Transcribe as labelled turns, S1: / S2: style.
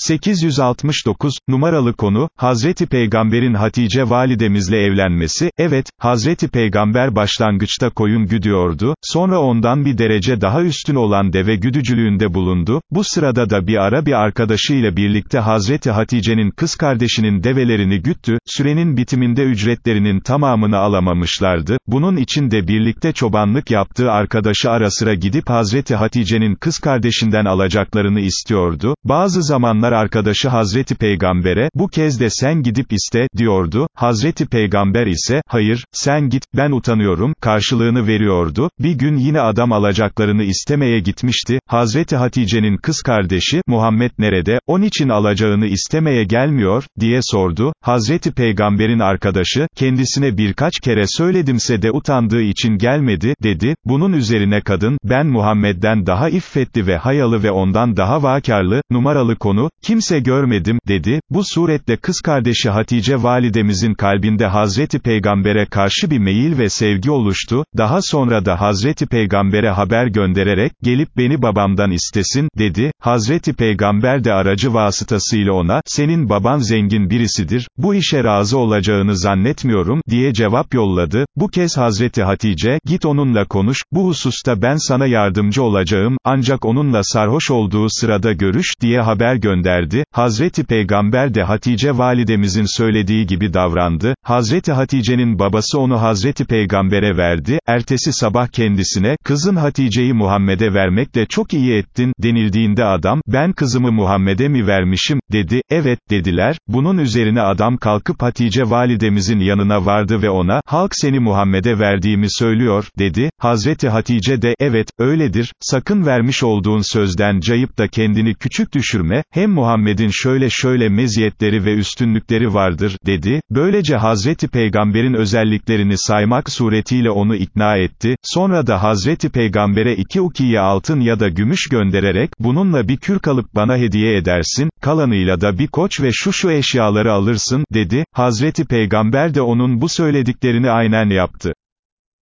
S1: 869, numaralı konu, Hazreti Peygamber'in Hatice validemizle evlenmesi, evet, Hazreti Peygamber başlangıçta koyun güdüyordu, sonra ondan bir derece daha üstün olan deve güdücülüğünde bulundu, bu sırada da bir ara bir arkadaşıyla birlikte Hazreti Hatice'nin kız kardeşinin develerini güttü, sürenin bitiminde ücretlerinin tamamını alamamışlardı, bunun için de birlikte çobanlık yaptığı arkadaşı ara sıra gidip Hazreti Hatice'nin kız kardeşinden alacaklarını istiyordu, bazı zamanlar Peygamber arkadaşı Hazreti Peygamber'e, bu kez de sen gidip iste, diyordu, Hazreti Peygamber ise, hayır, sen git, ben utanıyorum, karşılığını veriyordu, bir gün yine adam alacaklarını istemeye gitmişti, Hazreti Hatice'nin kız kardeşi, Muhammed nerede, onun için alacağını istemeye gelmiyor, diye sordu, Hazreti Peygamber'in arkadaşı, kendisine birkaç kere söyledimse de utandığı için gelmedi, dedi, bunun üzerine kadın, ben Muhammed'den daha iffetli ve hayalı ve ondan daha vakarlı, numaralı konu, kimse görmedim, dedi, bu suretle kız kardeşi Hatice validemizin kalbinde Hazreti Peygamber'e karşı bir meyil ve sevgi oluştu, daha sonra da Hazreti Peygamber'e haber göndererek, gelip beni babamdan istesin, dedi, Hazreti Peygamber de aracı vasıtasıyla ona, senin baban zengin birisidir, bu işe razı olacağını zannetmiyorum, diye cevap yolladı, bu kez Hazreti Hatice, git onunla konuş, bu hususta ben sana yardımcı olacağım, ancak onunla sarhoş olduğu sırada görüş, diye haber gönderdi gönderdi, Hazreti Peygamber de Hatice validemizin söylediği gibi davrandı, Hazreti Hatice'nin babası onu Hazreti Peygamber'e verdi, ertesi sabah kendisine, kızın Hatice'yi Muhammed'e vermekle çok iyi ettin, denildiğinde adam, ben kızımı Muhammed'e mi vermişim, dedi, evet, dediler, bunun üzerine adam kalkıp Hatice validemizin yanına vardı ve ona, halk seni Muhammed'e verdiğimi söylüyor, dedi, Hazreti Hatice de, evet, öyledir, sakın vermiş olduğun sözden cayıp da kendini küçük düşürme, hem Muhammed'in şöyle şöyle meziyetleri ve üstünlükleri vardır, dedi, böylece Hazreti Peygamber'in özelliklerini saymak suretiyle onu ikna etti, sonra da Hazreti Peygamber'e iki ukiye altın ya da gümüş göndererek, bununla bir kürk alıp bana hediye edersin, kalanıyla da bir koç ve şu şu eşyaları alırsın, dedi, Hazreti Peygamber de onun bu söylediklerini aynen yaptı.